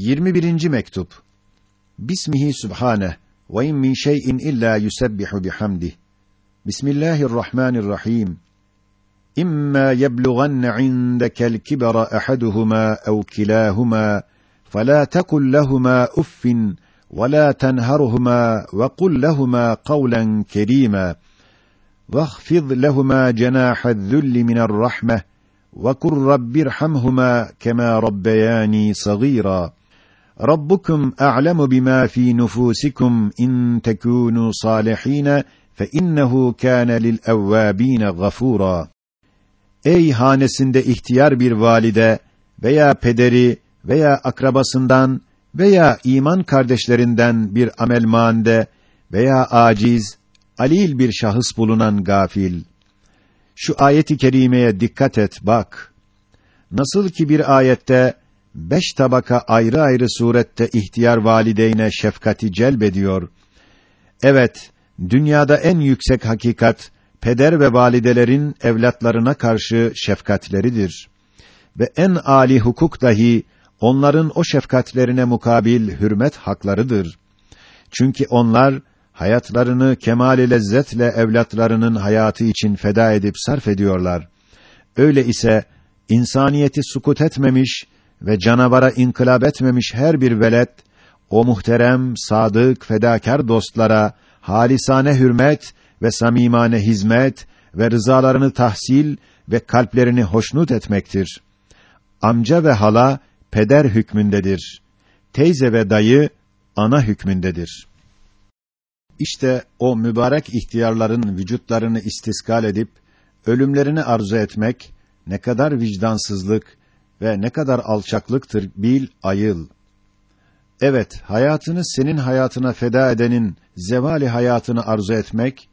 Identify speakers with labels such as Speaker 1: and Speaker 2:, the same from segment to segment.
Speaker 1: 21. mektup. Bismihi Sübhane ve in min şey'in illa yusebbihu bihamdih. Bismillahirrahmanirrahim. İmma yeblughanne indekel kibara ahaduhuma ev kilahuma فلا تقل لهما اف ولا تنهرهما وقل لهما قولا كريما واخفض لهما جناح الذل من الرحمه وقل رب ارحمهما كما ربياني صغيرا ربكم اعلم بما في نفوسكم ان تكونوا صالحين فانه كان للاوابين غفورا Ey hanesinde ihtiyar bir valide veya pederi veya akrabasından veya iman kardeşlerinden bir amelmande veya aciz, alil bir şahıs bulunan gafil. Şu ayeti kerimeye dikkat et, bak. Nasıl ki bir ayette beş tabaka ayrı ayrı surette ihtiyar valideyne şefkati celbediyor. Evet, dünyada en yüksek hakikat peder ve validelerin evlatlarına karşı şefkatleridir. Ve en âli hukuk dahi onların o şefkatlerine mukabil hürmet haklarıdır. Çünkü onlar hayatlarını kemal-i lezzetle evlatlarının hayatı için feda edip sarf ediyorlar. Öyle ise insaniyeti sukut etmemiş ve canavara inkılap etmemiş her bir velet o muhterem, sadık, fedakar dostlara halisane hürmet ve samimane hizmet ve rızalarını tahsil ve kalplerini hoşnut etmektir. Amca ve hala peder hükmündedir. Teyze ve dayı ana hükmündedir. İşte o mübarek ihtiyarların vücutlarını istiskal edip ölümlerini arzu etmek ne kadar vicdansızlık ve ne kadar alçaklıktır bil ayıl. Evet, hayatını senin hayatına feda edenin zevali hayatını arzu etmek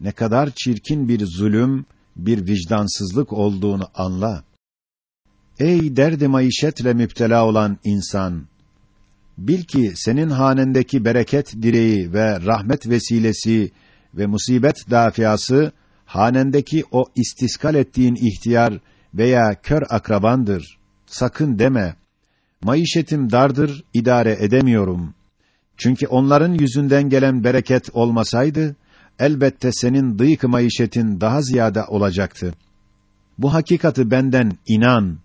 Speaker 1: ne kadar çirkin bir zulüm, bir vicdansızlık olduğunu anla. Ey derdi maişetle müptela olan insan! Bil ki senin hanendeki bereket direği ve rahmet vesilesi ve musibet dafiası hanendeki o istiskal ettiğin ihtiyar veya kör akrabandır. Sakın deme. Maişetim dardır, idare edemiyorum. Çünkü onların yüzünden gelen bereket olmasaydı elbette senin dıyık maişetin daha ziyade olacaktı. Bu hakikati benden inan.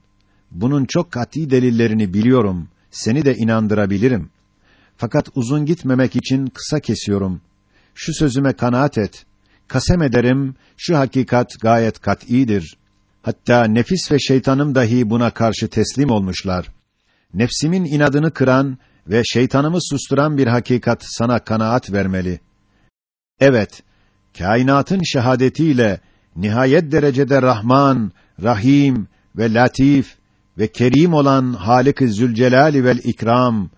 Speaker 1: Bunun çok katî delillerini biliyorum. Seni de inandırabilirim. Fakat uzun gitmemek için kısa kesiyorum. Şu sözüme kanaat et. Kasem ederim, şu hakikat gayet kat'idir. Hatta nefis ve şeytanım dahi buna karşı teslim olmuşlar. Nefsimin inadını kıran ve şeytanımı susturan bir hakikat sana kanaat vermeli. Evet, kainatın şehadetiyle nihayet derecede Rahman, Rahim ve Latif ve kerim olan Halik-i Zülcelal vel İkram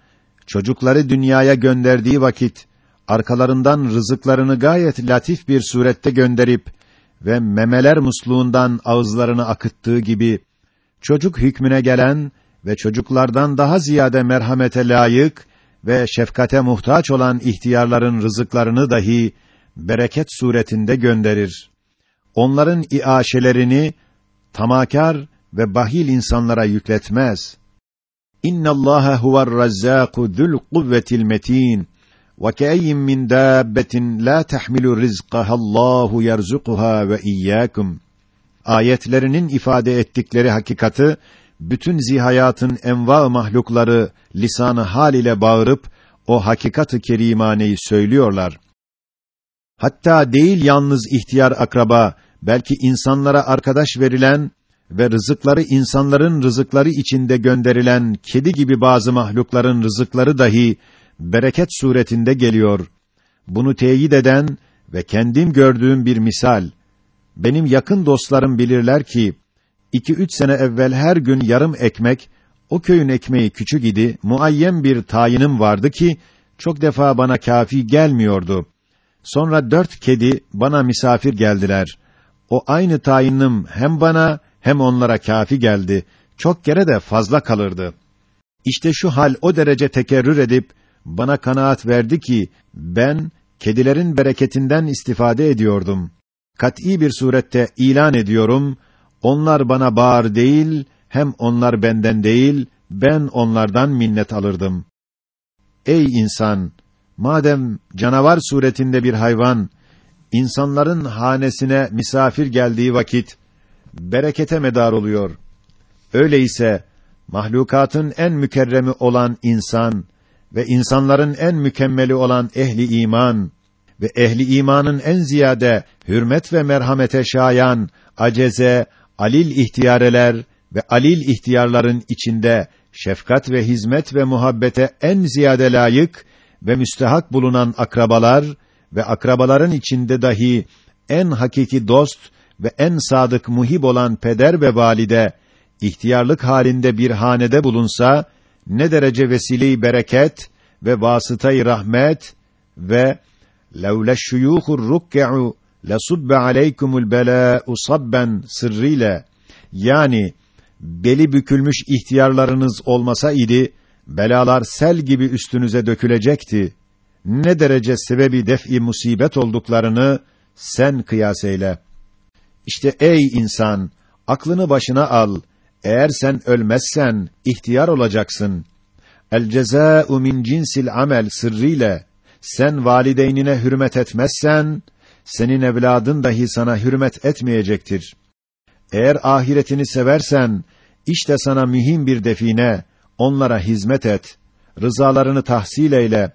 Speaker 1: çocukları dünyaya gönderdiği vakit arkalarından rızıklarını gayet latif bir surette gönderip ve memeler musluğundan ağızlarını akıttığı gibi çocuk hükmüne gelen ve çocuklardan daha ziyade merhamete layık ve şefkate muhtaç olan ihtiyarların rızıklarını dahi bereket suretinde gönderir. Onların iaşelerini tamakar ve bahil insanlara yükletmez. İnna Allah huver Razzaqu zul kuvvetil metin. Min dabbetin la tahmilu rizqaha Allahu yerzuquha ve iyyakum. Ayetlerinin ifade ettikleri hakikati bütün zihayatın enva mahlukları lisanı hal ile bağırıp o hakikatı kerimaneyi söylüyorlar. Hatta değil yalnız ihtiyar akraba, belki insanlara arkadaş verilen ve rızıkları insanların rızıkları içinde gönderilen kedi gibi bazı mahlukların rızıkları dahi bereket suretinde geliyor. Bunu teyit eden ve kendim gördüğüm bir misal. Benim yakın dostlarım bilirler ki, iki üç sene evvel her gün yarım ekmek, o köyün ekmeği küçük idi, muayyen bir tayinim vardı ki, çok defa bana kafi gelmiyordu. Sonra dört kedi bana misafir geldiler. O aynı tayinim hem bana hem onlara kafi geldi. Çok kere de fazla kalırdı. İşte şu hal o derece tekerrür edip bana kanaat verdi ki ben kedilerin bereketinden istifade ediyordum. Kat'î bir surette ilan ediyorum. Onlar bana bağır değil, hem onlar benden değil, ben onlardan minnet alırdım. Ey insan! Madem canavar suretinde bir hayvan, insanların hanesine misafir geldiği vakit, berekete medar oluyor. Öyleyse, mahlukatın en mükerremi olan insan ve insanların en mükemmeli olan ehli iman ve ehli imanın en ziyade hürmet ve merhamete şayan, aceze, alil ihtiyareler ve alil ihtiyarların içinde şefkat ve hizmet ve muhabbete en ziyade layık ve müstehak bulunan akrabalar ve akrabaların içinde dahi en hakiki dost ve en sadık muhib olan peder ve valide ihtiyarlık halinde bir hanede bulunsa ne derece vesile bereket ve vasıtayı rahmet ve levle şuyuhur ruk'u lasubbe aleykumul belâ'u sabben sırrıyla yani beli bükülmüş ihtiyarlarınız olmasa idi belalar sel gibi üstünüze dökülecekti. Ne derece sebebi def'i musibet olduklarını sen kıyas eyle. İşte ey insan, aklını başına al. Eğer sen ölmezsen ihtiyar olacaksın. El cezâ'u min cinsil amel sırrıyla sen valideynine hürmet etmezsen senin evladın dahi sana hürmet etmeyecektir. Eğer ahiretini seversen işte sana mühim bir define, onlara hizmet et, rızalarını tahsil eyle.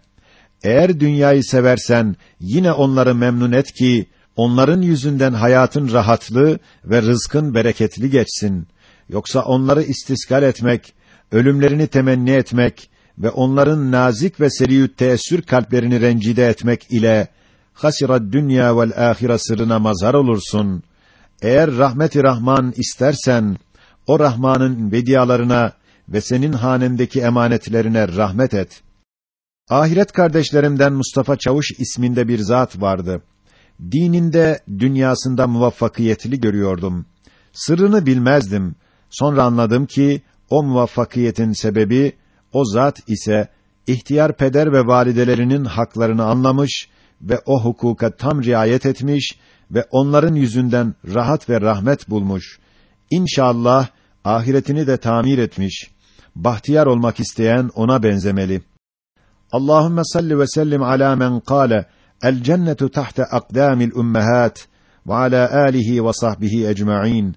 Speaker 1: Eğer dünyayı seversen yine onları memnun et ki onların yüzünden hayatın rahatlı ve rızkın bereketli geçsin. Yoksa onları istiskal etmek, ölümlerini temenni etmek ve onların nazik ve seriyüt teessür kalplerini rencide etmek ile hasira dünya vel ahire sırrına mazhar olursun. Eğer rahmeti Rahman istersen o Rahman'ın vediyalarına ve senin hanendeki emanetlerine rahmet et. Ahiret kardeşlerimden Mustafa Çavuş isminde bir zat vardı. Dininde, dünyasında muvaffakiyetli görüyordum. Sırrını bilmezdim. Sonra anladım ki o muvaffakiyetin sebebi o zat ise ihtiyar peder ve validelerinin haklarını anlamış ve o hukuka tam riayet etmiş ve onların yüzünden rahat ve rahmet bulmuş. İnşallah ahiretini de tamir etmiş. Bahtiyar olmak isteyen ona benzemeli. Allahumme salli ve sellim ala men kâle el cennetu tahta akdâmil ummahat ve ala âlihi ve sahbihi ecma'in.